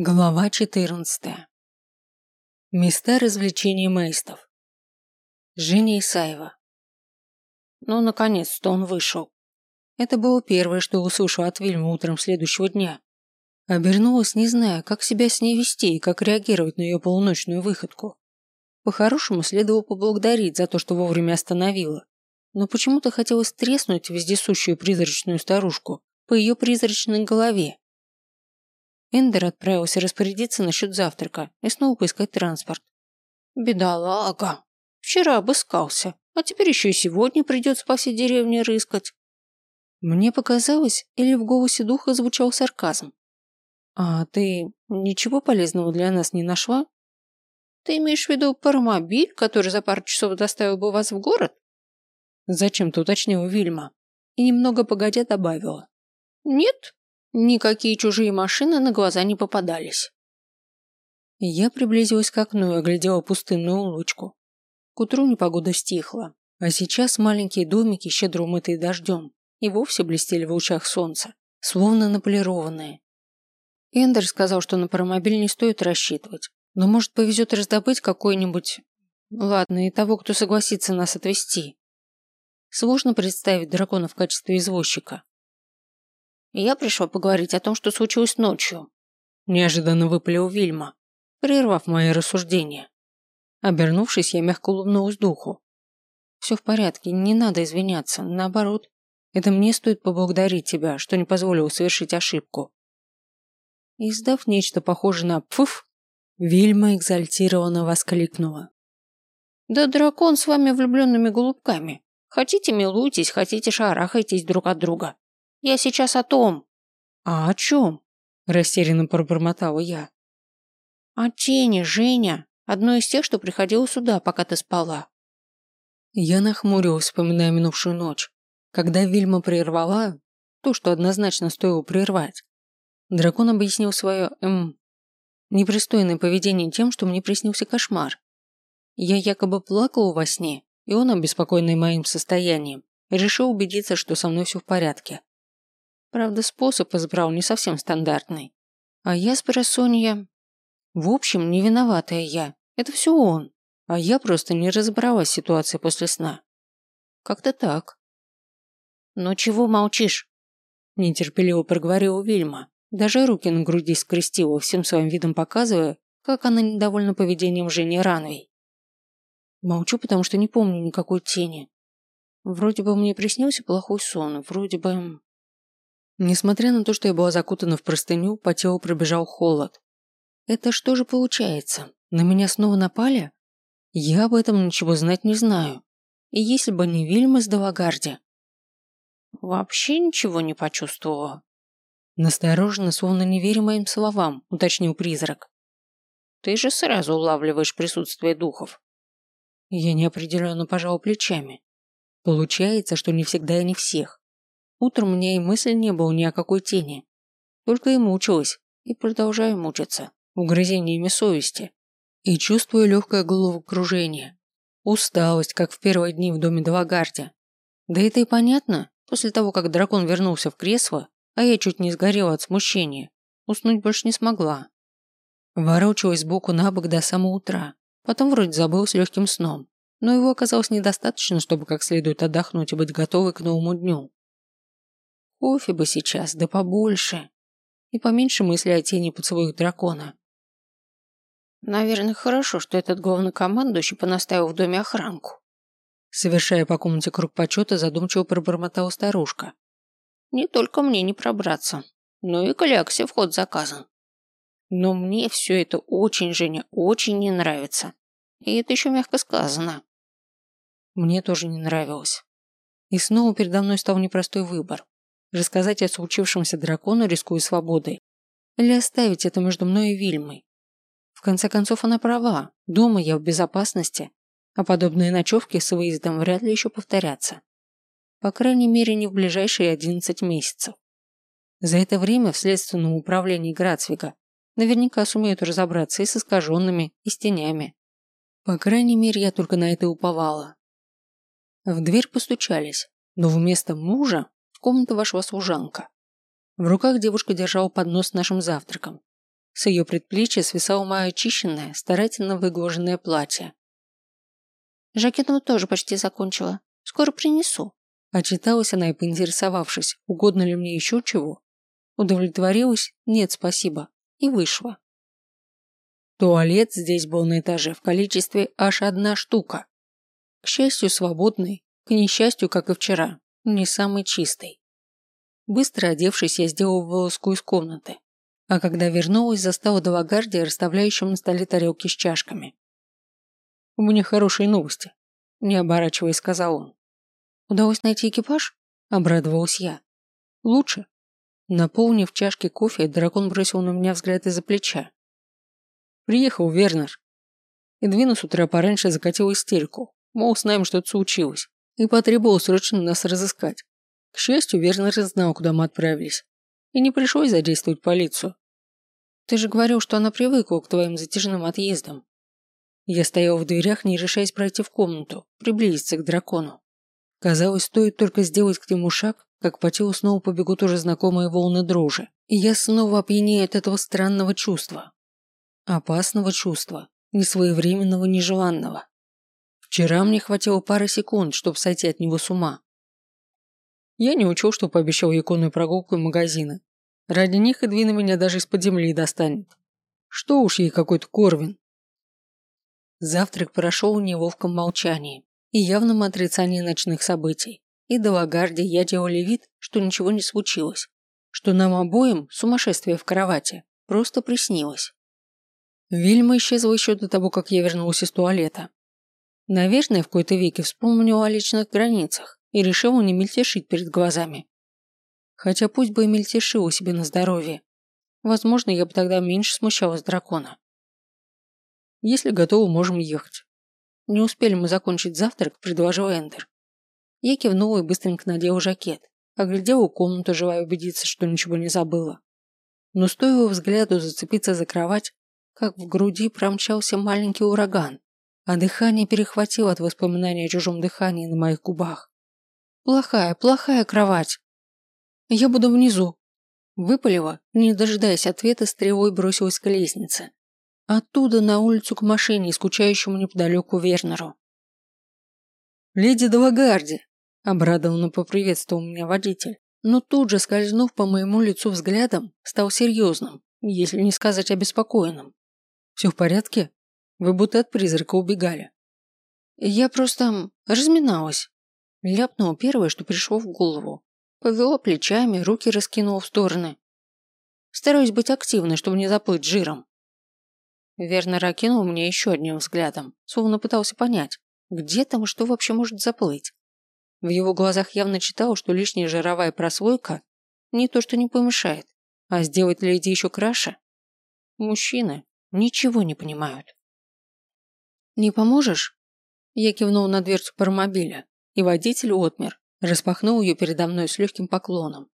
Глава 14. Места развлечений мейстов. Женя Исаева. Ну, наконец-то он вышел. Это было первое, что услышал от Вильмы утром следующего дня. Обернулась, не зная, как себя с ней вести и как реагировать на ее полуночную выходку. По-хорошему, следовало поблагодарить за то, что вовремя остановила. Но почему-то хотелось треснуть вездесущую призрачную старушку по ее призрачной голове Эндер отправился распорядиться насчет завтрака и снова поискать транспорт. «Бедолага! Вчера обыскался, а теперь еще и сегодня придется по всей деревне рыскать». Мне показалось, или в голосе духа звучал сарказм. «А ты ничего полезного для нас не нашла?» «Ты имеешь в виду паромобиль, который за пару часов доставил бы вас в город?» Зачем-то уточнила Вильма и немного погодя добавила. «Нет, Никакие чужие машины на глаза не попадались. Я приблизилась к окну и оглядела пустынную улочку. К утру непогода стихла, а сейчас маленькие домики, щедро умытые дождем, и вовсе блестели в лучах солнца, словно наполированные. Эндер сказал, что на паромобиль не стоит рассчитывать, но может повезет раздобыть какой-нибудь... Ладно, и того, кто согласится нас отвезти. Сложно представить дракона в качестве извозчика, я пришла поговорить о том, что случилось ночью. Неожиданно выпалил Вильма, прервав мои рассуждения. Обернувшись, я мягко улыбнулась духу. Все в порядке, не надо извиняться, наоборот. Это мне стоит поблагодарить тебя, что не позволил совершить ошибку. Издав нечто похожее на «пфуф», Вильма экзальтированно воскликнула. «Да дракон с вами влюбленными голубками. Хотите милуйтесь, хотите шарахайтесь друг от друга. Я сейчас о том». «А о чем?» – растерянно пробормотала я. «О тени, Женя. Одной из тех, что приходила сюда, пока ты спала». Я нахмурилась, вспоминая минувшую ночь, когда Вильма прервала то, что однозначно стоило прервать. Дракон объяснил свое, эм, непристойное поведение тем, что мне приснился кошмар. Я якобы плакала во сне, и он, обеспокоенный моим состоянием, решил убедиться, что со мной все в порядке. Правда, способ избрал не совсем стандартный. А я с просонья... В общем, не виноватая я. Это все он. А я просто не разобралась в ситуации после сна. Как-то так. «Ну чего молчишь?» Нетерпеливо проговорила Вильма. Даже руки на груди скрестила, всем своим видом показывая, как она недовольна поведением Жени Ранвей. Молчу, потому что не помню никакой тени. Вроде бы мне приснился плохой сон, вроде бы... Несмотря на то, что я была закутана в простыню, по телу пробежал холод. Это что же получается? На меня снова напали? Я об этом ничего знать не знаю. И если бы не Вильма с Далагарди... Вообще ничего не почувствовала. Настороженно, словно не веря моим словам, уточнил призрак. Ты же сразу улавливаешь присутствие духов. Я неопределенно пожал плечами. Получается, что не всегда и не всех. Утром меня и мысли не было ни о какой тени. Только и мучилась, и продолжаю мучиться, угрызениями совести. И чувствую легкое головокружение. Усталость, как в первые дни в доме Далагарди. Да это и понятно, после того, как дракон вернулся в кресло, а я чуть не сгорела от смущения, уснуть больше не смогла. Ворочалась сбоку на бок до самого утра, потом вроде забылась легким сном, но его оказалось недостаточно, чтобы как следует отдохнуть и быть готовой к новому дню. Кофе бы сейчас, да побольше. И поменьше мысли о тени поцелуев дракона. Наверное, хорошо, что этот главнокомандующий понаставил в доме охранку. Совершая по комнате круг почета, задумчиво пробормотала старушка. Не только мне не пробраться, но и Каляксе вход заказан. Но мне все это очень, Женя, очень не нравится. И это еще мягко сказано. Мне тоже не нравилось. И снова передо мной стал непростой выбор. Рассказать о случившемся дракону, рискуя свободой? Или оставить это между мной и Вильмой? В конце концов, она права. Дома я в безопасности, а подобные ночевки с выездом вряд ли еще повторятся. По крайней мере, не в ближайшие 11 месяцев. За это время в следственном управлении Грацвига наверняка сумеют разобраться и с искаженными, и с тенями. По крайней мере, я только на это уповала. В дверь постучались, но вместо мужа в комнату вошла служанка. В руках девушка держала поднос с нашим завтраком. С ее предплечья свисало мое очищенное, старательно выглаженное платье. Жакетом тоже почти закончила. Скоро принесу. Отчиталась она и поинтересовавшись, угодно ли мне еще чего. Удовлетворилась, нет, спасибо, и вышла. Туалет здесь был на этаже в количестве аж одна штука. К счастью, свободный, к несчастью, как и вчера, не самый чистый. Быстро одевшись, я сделала вылазку из комнаты, а когда вернулась, застала Далагардия, расставляющим на столе тарелки с чашками. «У меня хорошие новости», – не оборачиваясь, сказал он. «Удалось найти экипаж?» – обрадовалась я. «Лучше». Наполнив чашки кофе, дракон бросил на меня взгляд из-за плеча. Приехал Вернер. Эдвина с утра пораньше закатил истерику, мол, с нами что-то случилось, и потребовал срочно нас разыскать. К счастью, Вернер знал, куда мы отправились, и не пришлось задействовать полицию. Ты же говорил, что она привыкла к твоим затяжным отъездам. Я стоял в дверях, не решаясь пройти в комнату, приблизиться к дракону. Казалось, стоит только сделать к нему шаг, как по телу снова побегут уже знакомые волны дрожи, и я снова опьянею от этого странного чувства. Опасного чувства, несвоевременного, нежеланного. Вчера мне хватило пары секунд, чтобы сойти от него с ума. Я не учел, что пообещал яконную прогулку и магазины. Ради них Эдвина меня даже из-под земли достанет. Что уж ей какой-то Корвин. Завтрак прошел в неловком молчании и явном отрицании ночных событий. И до Лагарди я делали вид, что ничего не случилось, что нам обоим сумасшествие в кровати просто приснилось. Вильма исчезла еще до того, как я вернулась из туалета. Наверное, в какой-то веке вспомнила о личных границах и решила не мельтешить перед глазами. Хотя пусть бы и мельтешила себе на здоровье. Возможно, я бы тогда меньше смущалась дракона. Если готовы, можем ехать. Не успели мы закончить завтрак, предложил Эндер. Я кивнула и быстренько надела жакет, оглядела комнату, желая убедиться, что ничего не забыла. Но стоило взгляду зацепиться за кровать, как в груди промчался маленький ураган, а дыхание перехватило от воспоминания о чужом дыхании на моих губах. «Плохая, плохая кровать!» «Я буду внизу!» Выпалила, не дожидаясь ответа, стрелой бросилась к лестнице. Оттуда на улицу к машине, скучающему неподалеку Вернеру. «Леди Далагарди!» – обрадованно поприветствовал меня водитель, но тут же, скользнув по моему лицу взглядом, стал серьезным, если не сказать обеспокоенным. Все в порядке? Вы будто от призрака убегали. Я просто разминалась. Ляпнула первое, что пришло в голову. Повела плечами, руки раскинула в стороны. Стараюсь быть активной, чтобы не заплыть жиром. Верно ракинул мне еще одним взглядом, словно пытался понять, где там и что вообще может заплыть. В его глазах явно читал, что лишняя жировая прослойка не то что не помешает, а сделать леди еще краше. Мужчины Ничего не понимают. «Не поможешь?» Я кивнул на дверцу паромобиля, и водитель отмер, распахнул ее передо мной с легким поклоном.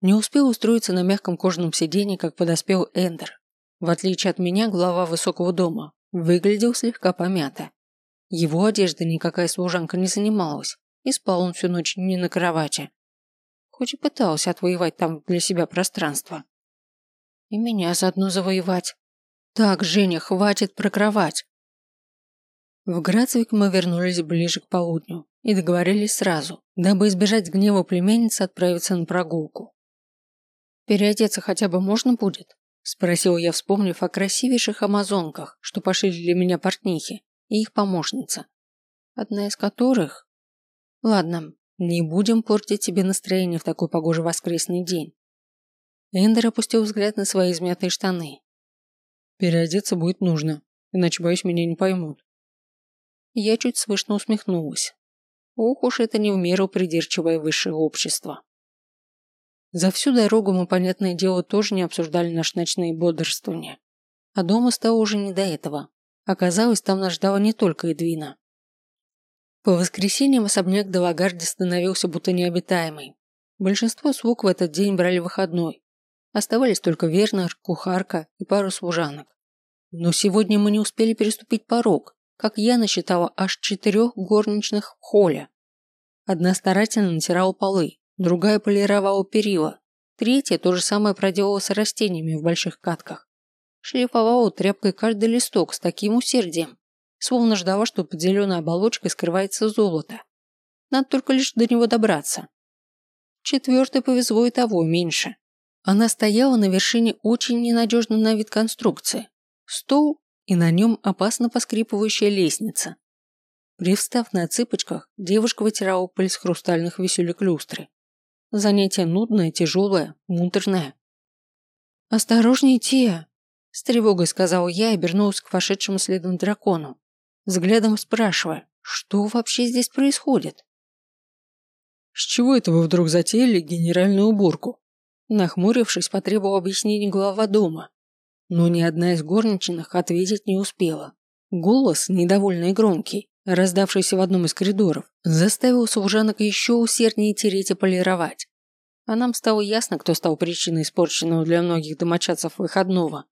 Не успел устроиться на мягком кожаном сиденье, как подоспел Эндер. В отличие от меня, глава высокого дома выглядел слегка помято. Его одежда никакая служанка не занималась, и спал он всю ночь не на кровати. Хоть и пытался отвоевать там для себя пространство. И меня заодно завоевать. Так, Женя, хватит про кровать. В Грацвик мы вернулись ближе к полудню и договорились сразу, дабы избежать гнева племянницы отправиться на прогулку. «Переодеться хотя бы можно будет?» – спросил я, вспомнив о красивейших амазонках, что пошили для меня портнихи, и их помощница. Одна из которых... Ладно, не будем портить тебе настроение в такой погожий воскресный день. Эндер опустил взгляд на свои измятые штаны, Переодеться будет нужно, иначе, боюсь, меня не поймут. Я чуть слышно усмехнулась. Ох уж это не в меру придирчивое высшее общество. За всю дорогу мы, понятное дело, тоже не обсуждали наши ночные бодрствования. А дома стало уже не до этого. Оказалось, там нас ждала не только Эдвина. По воскресеньям особняк Далагарди становился будто необитаемый. Большинство слуг в этот день брали выходной, Оставались только Вернер, кухарка и пару служанок. Но сегодня мы не успели переступить порог, как я насчитала аж четырех горничных в холле. Одна старательно натирала полы, другая полировала перила, Третья то же самое проделала с растениями в больших катках. Шлифовала тряпкой каждый листок с таким усердием, словно ждала, что под зеленой оболочкой скрывается золото. Надо только лишь до него добраться. Четвертой повезло и того меньше. Она стояла на вершине очень ненадежной на вид конструкции. Стол и на нем опасно поскрипывающая лестница. Привстав на цыпочках, девушка вытирала пыль с хрустальных висюлек люстры. Занятие нудное, тяжелое, муторное. «Осторожней, Тия!» С тревогой сказал я и обернулась к вошедшему следом дракону, взглядом спрашивая, что вообще здесь происходит. «С чего это вы вдруг затеяли генеральную уборку?» Нахмурившись, потребовал объяснений глава дома. Но ни одна из горничных ответить не успела. Голос, недовольный и громкий, раздавшийся в одном из коридоров, заставил служанок еще усерднее тереть и полировать. А нам стало ясно, кто стал причиной испорченного для многих домочадцев выходного.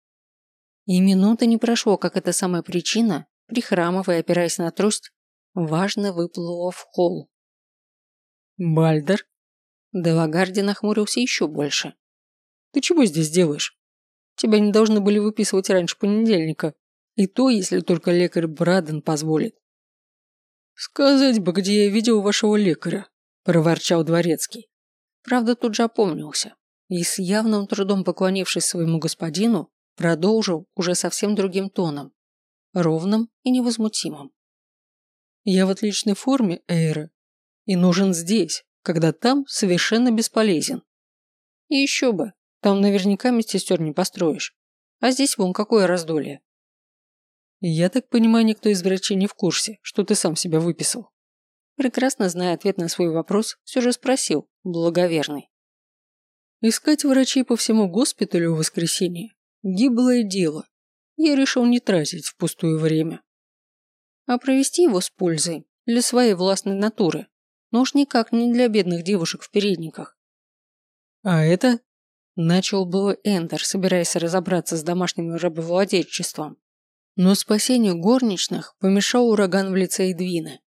И минуты не прошло, как эта самая причина, прихрамывая опираясь на трость, важно выплыла в холл. «Бальдер?» Делагарди нахмурился еще больше. «Ты чего здесь делаешь? Тебя не должны были выписывать раньше понедельника. И то, если только лекарь Браден позволит». «Сказать бы, где я видел вашего лекаря», – проворчал дворецкий. Правда, тут же опомнился и с явным трудом поклонившись своему господину, продолжил уже совсем другим тоном, ровным и невозмутимым. «Я в отличной форме, Эйра, и нужен здесь, когда там совершенно бесполезен. И еще бы, там наверняка медсестер не построишь. А здесь вон какое раздолье. Я так понимаю, никто из врачей не в курсе, что ты сам себя выписал. Прекрасно зная ответ на свой вопрос, все же спросил, благоверный. Искать врачей по всему госпиталю в воскресенье – гиблое дело. Я решил не тратить впустую время. А провести его с пользой для своей властной натуры но уж никак не для бедных девушек в передниках. А это? Начал было Эндер, собираясь разобраться с домашним рабовладельчеством. Но спасению горничных помешал ураган в лице Эдвины.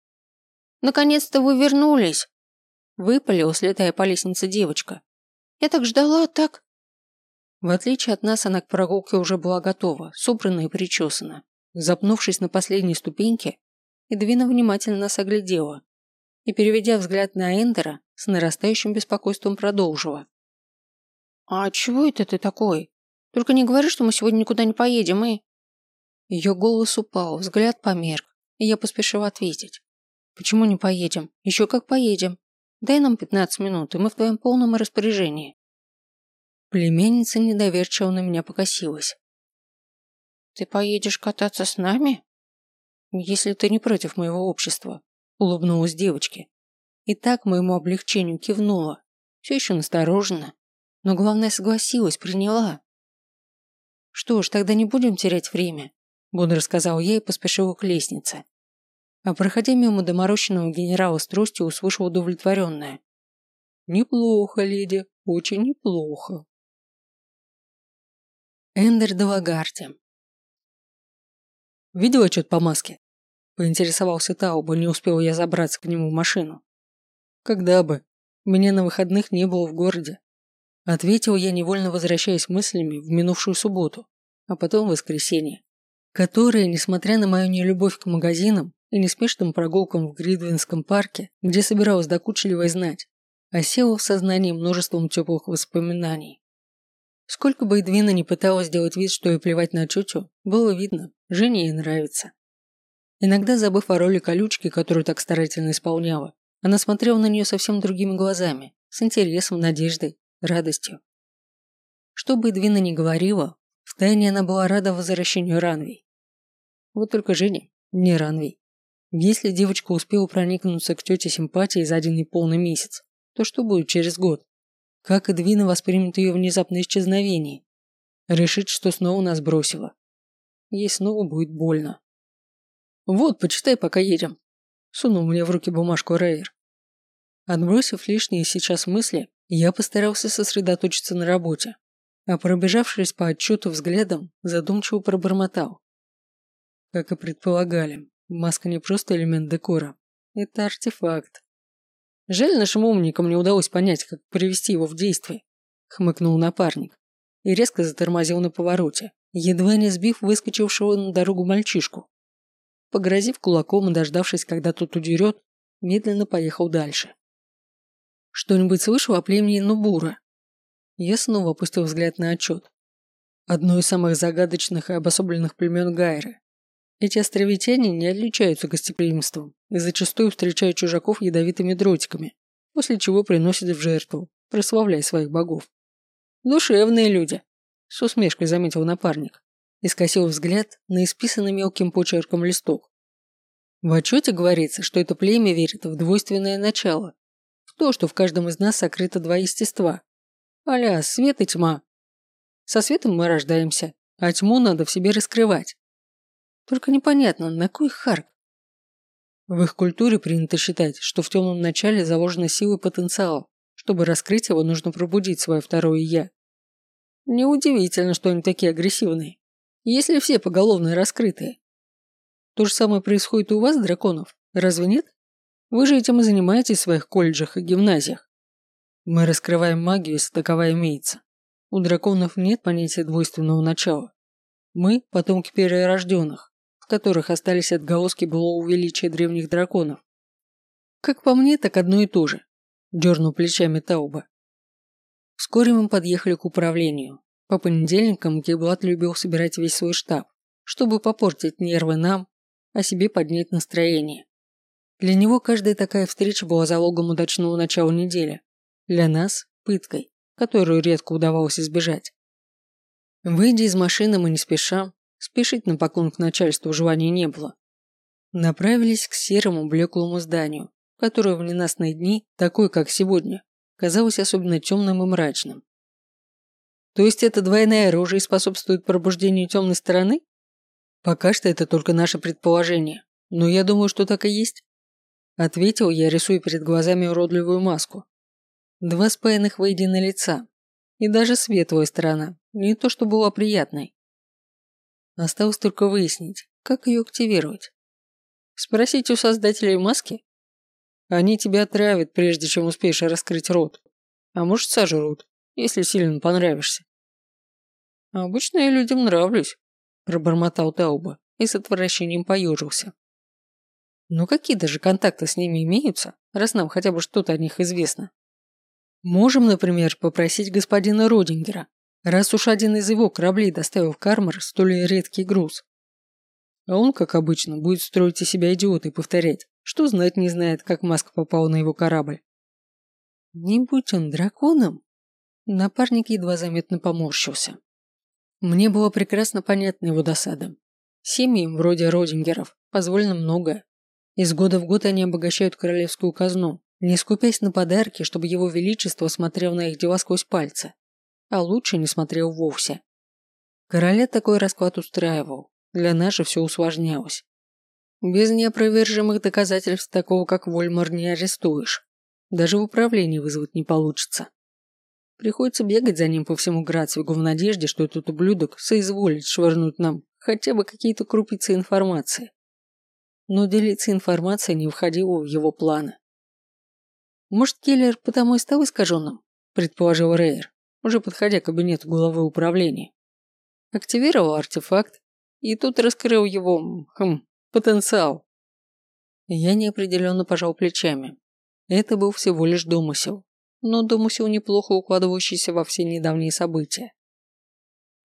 «Наконец-то вы вернулись!» Выпалила, слетая по лестнице девочка. «Я так ждала, так...» В отличие от нас, она к прогулке уже была готова, собрана и причесана. Запнувшись на последней ступеньке, Эдвина внимательно нас оглядела и, переведя взгляд на Эндера, с нарастающим беспокойством продолжила. «А чего это ты такой? Только не говори, что мы сегодня никуда не поедем и...» Ее голос упал, взгляд померк, и я поспешила ответить. «Почему не поедем? Еще как поедем. Дай нам пятнадцать минут, и мы в твоем полном распоряжении». Племянница недоверчиво на меня покосилась. «Ты поедешь кататься с нами?» «Если ты не против моего общества», улыбнулась девочке. И так моему облегчению кивнула. Все еще настороженно. Но главное согласилась, приняла. Что ж, тогда не будем терять время, бодро сказал я и поспешил к лестнице. А проходя мимо доморощенного генерала с тростью, услышал удовлетворенное. Неплохо, леди, очень неплохо. Эндер Далагарди. Видел отчет по маске? Поинтересовался Тауба, не успел я забраться к нему в машину. Когда бы. Меня на выходных не было в городе. Ответил я, невольно возвращаясь мыслями в минувшую субботу, а потом в воскресенье, которое, несмотря на мою нелюбовь к магазинам и неспешным прогулкам в Гридвинском парке, где собиралась докучливой знать, осело в сознании множеством теплых воспоминаний. Сколько бы Эдвина не пыталась сделать вид, что ей плевать на Чучу, было видно, Жене ей нравится. Иногда, забыв о роли колючки, которую так старательно исполняла, она смотрела на нее совсем другими глазами, с интересом, надеждой, радостью. Что бы Эдвина ни говорила, втайне она была рада возвращению Ранвей. Вот только Женя не Ранвей. Если девочка успела проникнуться к тете симпатией за один неполный месяц, то что будет через год? Как Эдвина воспримет ее внезапное исчезновение? Решит, что снова нас бросила. Ей снова будет больно. «Вот, почитай, пока едем», – сунул мне в руки бумажку Рейер. Отбросив лишние сейчас мысли, я постарался сосредоточиться на работе, а пробежавшись по отчету взглядом, задумчиво пробормотал. Как и предполагали, маска не просто элемент декора, это артефакт. Жаль, нашим умникам не удалось понять, как привести его в действие. хмыкнул напарник и резко затормозил на повороте, едва не сбив выскочившего на дорогу мальчишку. Погрозив кулаком и дождавшись, когда тот удерет, медленно поехал дальше. Что-нибудь слышал о племени Нубура? Я снова опустил взгляд на отчет. Одно из самых загадочных и обособленных племен Гайры. Эти островитяне не отличаются гостеприимством и зачастую встречают чужаков ядовитыми дротиками, после чего приносят в жертву, прославляя своих богов. «Душевные люди», – с усмешкой заметил напарник и скосил взгляд на исписанный мелким почерком листок. В отчете говорится, что это племя верит в двойственное начало, то, что в каждом из нас сокрыто два естества. Аля, свет и тьма. Со светом мы рождаемся, а тьму надо в себе раскрывать. Только непонятно, на кой харк? В их культуре принято считать, что в темном начале заложена сила и потенциал. Чтобы раскрыть его, нужно пробудить свое второе «я». Неудивительно, что они такие агрессивные. Если все поголовно раскрытые. То же самое происходит и у вас, драконов, разве нет? Вы же этим и занимаетесь в своих колледжах и гимназиях. Мы раскрываем магию, если таковая имеется. У драконов нет понятия двойственного начала. Мы – потомки перерожденных которых остались отголоски былого величия древних драконов. Как по мне, так одно и то же. Дернул плечами Тауба. Вскоре мы подъехали к управлению. По понедельникам Геблат любил собирать весь свой штаб, чтобы попортить нервы нам, а себе поднять настроение. Для него каждая такая встреча была залогом удачного начала недели. Для нас – пыткой, которую редко удавалось избежать. Выйдя из машины, мы не спеша, Спешить на поклон к начальству желания не было. Направились к серому блеклому зданию, которое в ненастные дни, такое как сегодня, казалось особенно темным и мрачным. То есть это двойная оружие способствует пробуждению темной стороны? Пока что это только наше предположение, но я думаю, что так и есть. Ответил я, рисуя перед глазами уродливую маску. Два спаянных воедино лица. И даже светлая сторона, не то что была приятной. Осталось только выяснить, как ее активировать. Спросить у создателей маски? Они тебя отравят, прежде чем успеешь раскрыть рот. А может, сожрут, если сильно понравишься. Обычно я людям нравлюсь, пробормотал Тауба и с отвращением поежился. Но какие даже контакты с ними имеются, раз нам хотя бы что-то о них известно? Можем, например, попросить господина Родингера раз уж один из его кораблей доставил в Кармар столь редкий груз. А он, как обычно, будет строить из себя идиота и повторять, что знать не знает, как Маск попал на его корабль. Не будь он драконом, напарник едва заметно поморщился. Мне было прекрасно понятно его досада. Семьям, вроде Родингеров, позволено многое. Из года в год они обогащают королевскую казну, не скупясь на подарки, чтобы его величество смотрел на их дела сквозь пальцы а лучше не смотрел вовсе. Короля такой расклад устраивал, для нас же все усложнялось. Без неопровержимых доказательств такого, как Вольмар, не арестуешь. Даже в управлении вызвать не получится. Приходится бегать за ним по всему Грацвигу в надежде, что этот ублюдок соизволит швырнуть нам хотя бы какие-то крупицы информации. Но делиться информацией не входило в его планы. «Может, Келлер потому и стал искаженным?» – предположил Рейер уже подходя к кабинету главы управления. Активировал артефакт и тут раскрыл его, хм, потенциал. Я неопределенно пожал плечами. Это был всего лишь домысел, но домысел неплохо укладывающийся во все недавние события.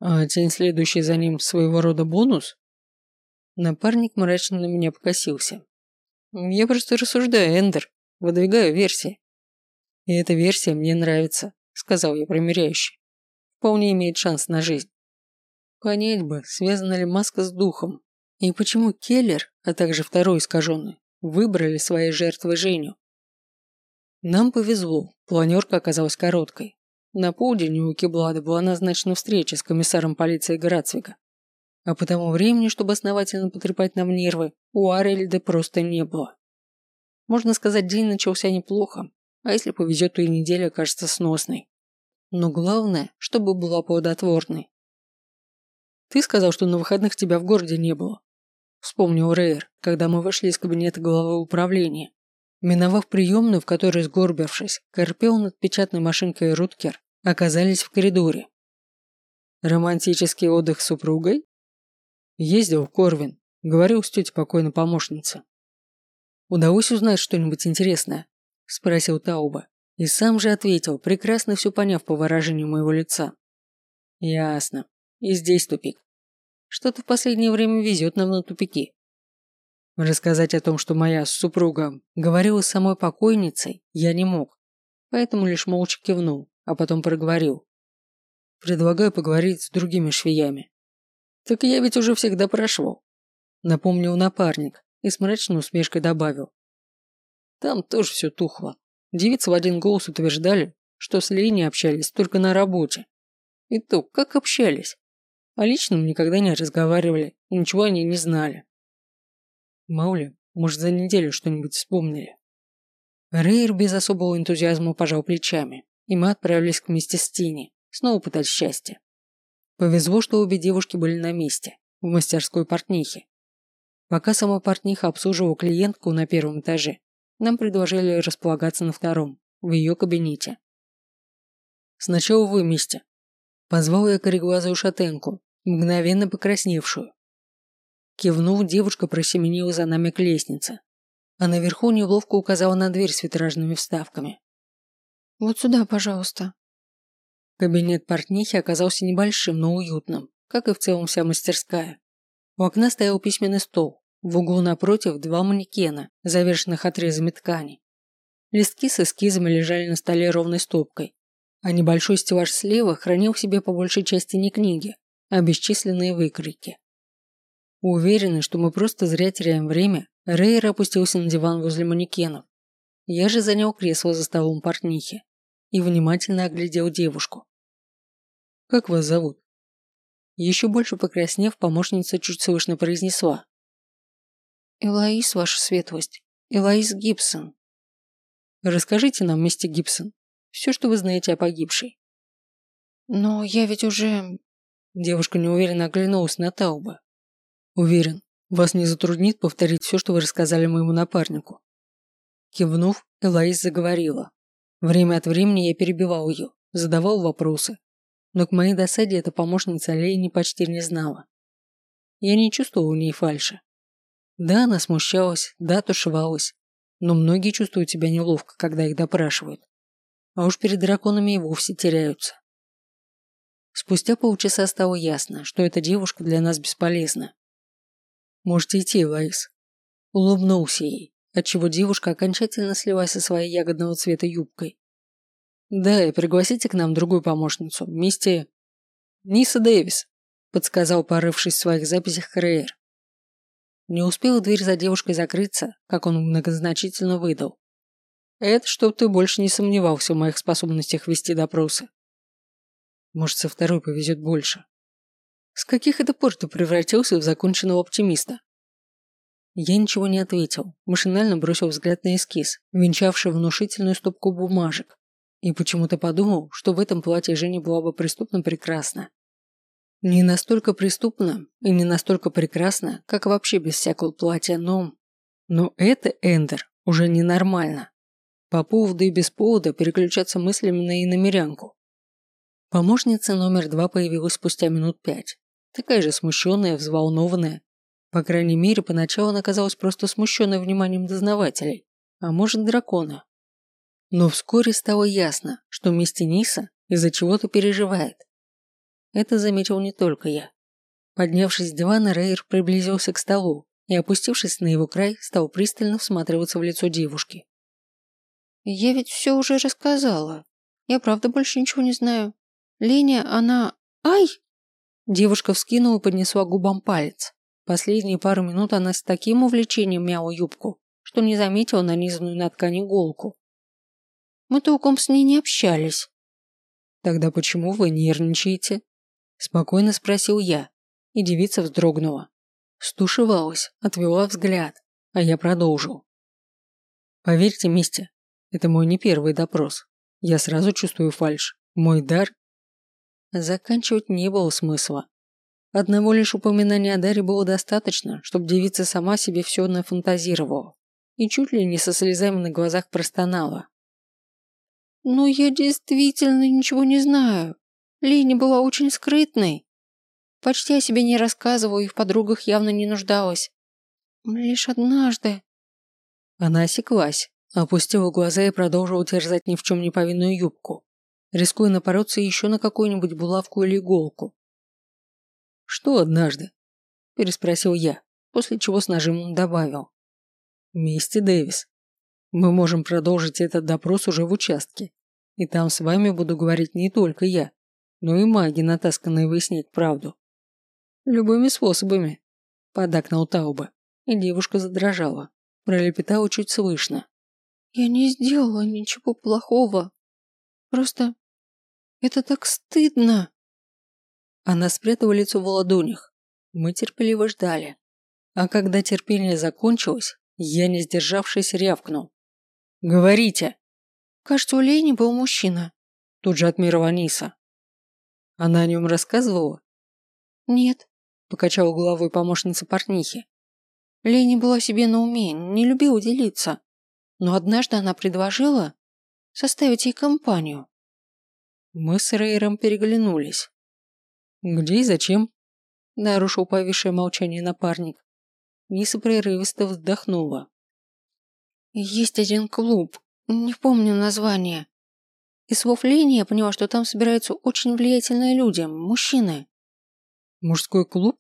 А тень, следующий за ним, своего рода бонус? Напарник мрачно на меня покосился. Я просто рассуждаю, Эндер, выдвигаю версии. И эта версия мне нравится сказал я примиряюще. Вполне имеет шанс на жизнь. Понять бы, связана ли маска с духом, и почему Келлер, а также второй искаженный, выбрали своей жертвой Женю. Нам повезло, планерка оказалась короткой. На полдень у Кеблада была назначена встреча с комиссаром полиции Грацвига. А по тому времени, чтобы основательно потрепать нам нервы, у Арельда просто не было. Можно сказать, день начался неплохо, а если повезет, то и неделя кажется сносной. Но главное, чтобы была плодотворной. Ты сказал, что на выходных тебя в городе не было. Вспомнил Рейер, когда мы вышли из кабинета главы управления. Миновав приемную, в которой, сгорбившись, корпел над печатной машинкой Руткер, оказались в коридоре. Романтический отдых с супругой? Ездил в Корвин, говорил с тетей покойной помощницы. Удалось узнать что-нибудь интересное? Спросил Тауба. И сам же ответил, прекрасно все поняв по выражению моего лица. Ясно. И здесь тупик. Что-то в последнее время везет нам на тупики. Рассказать о том, что моя супруга говорила с самой покойницей, я не мог. Поэтому лишь молча кивнул, а потом проговорил. Предлагаю поговорить с другими швеями. Так я ведь уже всегда прошел. Напомнил напарник и с мрачной усмешкой добавил. Там тоже все тухло. Девицы в один голос утверждали, что с Леней общались только на работе. И то, как общались. О личном никогда не разговаривали и ничего они не знали. Маули, может, за неделю что-нибудь вспомнили. Рейер без особого энтузиазма пожал плечами, и мы отправились к мисте Стини, снова пытать счастье. Повезло, что обе девушки были на месте, в мастерской портнихи. Пока сама портниха обслуживала клиентку на первом этаже, нам предложили располагаться на втором, в ее кабинете. «Сначала вы, мисте». Позвал я кореглазую шатенку, мгновенно покрасневшую. Кивнув, девушка просеменила за нами к лестнице, а наверху неловко указала на дверь с витражными вставками. «Вот сюда, пожалуйста». Кабинет портнихи оказался небольшим, но уютным, как и в целом вся мастерская. У окна стоял письменный стол, в углу напротив два манекена, завершенных отрезами ткани. Листки с эскизами лежали на столе ровной стопкой, а небольшой стеллаж слева хранил в себе по большей части не книги, а бесчисленные выкройки. Уверенный, что мы просто зря теряем время, Рейер опустился на диван возле манекенов. Я же занял кресло за столом портнихи и внимательно оглядел девушку. «Как вас зовут?» Еще больше покраснев, помощница чуть слышно произнесла. «Элоиз, ваша светлость. Элоиз Гибсон». «Расскажите нам, мистер Гибсон, все, что вы знаете о погибшей». «Но я ведь уже...» Девушка неуверенно оглянулась на Тауба. Уверен, вас не затруднит повторить все, что вы рассказали моему напарнику. Кивнув, Элоиз заговорила. Время от времени я перебивал ее, задавал вопросы. Но к моей досаде эта помощница Лейни почти не знала. Я не чувствовал у ней фальши. Да, она смущалась, да, тушевалась. Но многие чувствуют себя неловко, когда их допрашивают. А уж перед драконами и вовсе теряются. Спустя полчаса стало ясно, что эта девушка для нас бесполезна. Можете идти, Лаис. Улыбнулся ей, отчего девушка окончательно слилась со своей ягодного цвета юбкой. Да, и пригласите к нам другую помощницу, вместе... Ниса Дэвис, подсказал, порывшись в своих записях Рейер. Не успела дверь за девушкой закрыться, как он многозначительно выдал. Это чтоб ты больше не сомневался в моих способностях вести допросы. Может, со второй повезет больше. С каких это пор ты превратился в законченного оптимиста? Я ничего не ответил, машинально бросил взгляд на эскиз, венчавший внушительную стопку бумажек, и почему-то подумал, что в этом платье Женя была бы преступно прекрасна. Не настолько преступно и не настолько прекрасно, как вообще без всякого платья, но... Но это, Эндер, уже ненормально. По поводу и без повода переключаться мыслями на иномерянку. Помощница номер два появилась спустя минут пять. Такая же смущенная, взволнованная. По крайней мере, поначалу она казалась просто смущенной вниманием дознавателей, а может дракона. Но вскоре стало ясно, что вместе Ниса из-за чего-то переживает. Это заметил не только я. Поднявшись с дивана, Рейер приблизился к столу и, опустившись на его край, стал пристально всматриваться в лицо девушки. «Я ведь все уже рассказала. Я правда больше ничего не знаю. Леня, она... Ай!» Девушка вскинула и поднесла к губам палец. Последние пару минут она с таким увлечением мяла юбку, что не заметила нанизанную на ткани иголку. «Мы толком с ней не общались». «Тогда почему вы нервничаете?» Спокойно спросил я, и девица вздрогнула. Стушевалась, отвела взгляд, а я продолжил. «Поверьте, мистер, это мой не первый допрос. Я сразу чувствую фальшь. Мой дар Заканчивать не было смысла. Одного лишь упоминания о Даре было достаточно, чтобы девица сама себе все нафантазировала и чуть ли не со слезами на глазах простонала. Но я действительно ничего не знаю. Леня была очень скрытной. Почти о себе не рассказывала и в подругах явно не нуждалась. Лишь однажды. Она осеклась, опустила глаза и продолжила терзать ни в чем не повинную юбку, рискуя напороться еще на какую-нибудь булавку или иголку. «Что однажды?» – переспросил я, после чего с нажимом добавил. «Мисти Дэвис, мы можем продолжить этот допрос уже в участке, и там с вами буду говорить не только я, но и маги, натасканные выяснять правду. Любыми способами», – подакнул Тауба, и девушка задрожала, пролепетала чуть слышно. «Я не сделала ничего плохого. Просто это так стыдно!» Она спрятала лицо в ладонях. Мы терпеливо ждали. А когда терпение закончилось, я, не сдержавшись, рявкнул. «Говорите!» «Кажется, у Лени был мужчина», тут же отмерила Ниса. Она о нем рассказывала? «Нет», покачала головой помощница портнихи. Лени была себе на уме, не любила делиться. Но однажды она предложила составить ей компанию. Мы с Рейером переглянулись. «Где и зачем?» – нарушил повисшее молчание напарник. Ниса прерывисто вздохнула. «Есть один клуб, не помню название. Из слов Лени я поняла, что там собираются очень влиятельные люди, мужчины». «Мужской клуб?»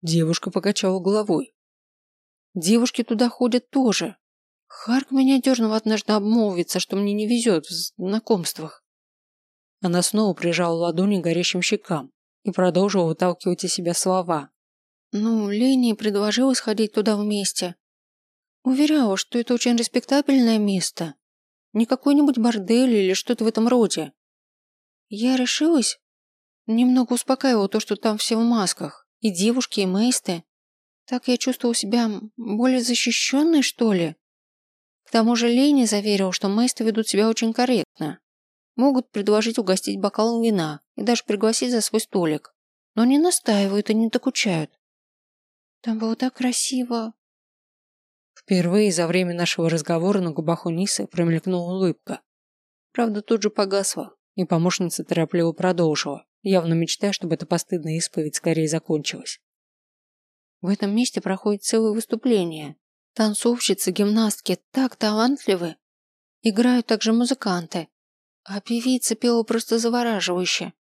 Девушка покачала головой. «Девушки туда ходят тоже. Харк меня дернул однажды обмолвиться, что мне не везет в знакомствах». Она снова прижала ладони к горящим щекам и продолжил выталкивать из себя слова. «Ну, Лене предложила сходить туда вместе. Уверяла, что это очень респектабельное место. Не какой-нибудь бордель или что-то в этом роде. Я решилась. Немного успокаивала то, что там все в масках. И девушки, и мейсты. Так я чувствовала себя более защищенной, что ли. К тому же Лене заверил, что мейсты ведут себя очень корректно. Могут предложить угостить бокалом вина и даже пригласить за свой столик. Но не настаивают и не докучают. Там было так красиво. Впервые за время нашего разговора на губах у Нисы промелькнула улыбка. Правда, тут же погасла, и помощница торопливо продолжила, явно мечтая, чтобы эта постыдная исповедь скорее закончилась. В этом месте проходит целое выступление. Танцовщицы, гимнастки так талантливы. Играют также музыканты. А певица пела просто завораживающе.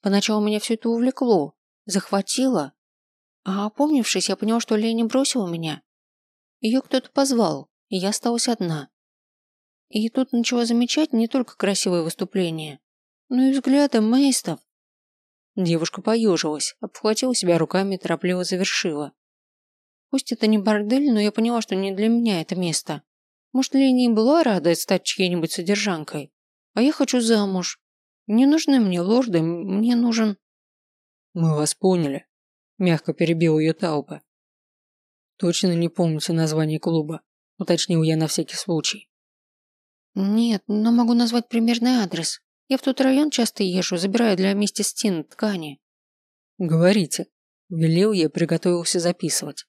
Поначалу меня все это увлекло, захватило. А опомнившись, я поняла, что Леня бросила меня. Ее кто-то позвал, и я осталась одна. И тут начала замечать не только красивые выступления, но и взгляды мейстов. Девушка поежилась, обхватила себя руками и торопливо завершила. Пусть это не бордель, но я поняла, что не для меня это место. Может, Леня и была рада стать чьей-нибудь содержанкой, а я хочу замуж. Не нужны мне лорды, мне нужен...» «Мы вас поняли», – мягко перебил ее Тауба. «Точно не помните название клуба», – уточнил я на всякий случай. «Нет, но могу назвать примерный адрес. Я в тот район часто езжу, забираю для вместе стен ткани». «Говорите», – велел я приготовился записывать.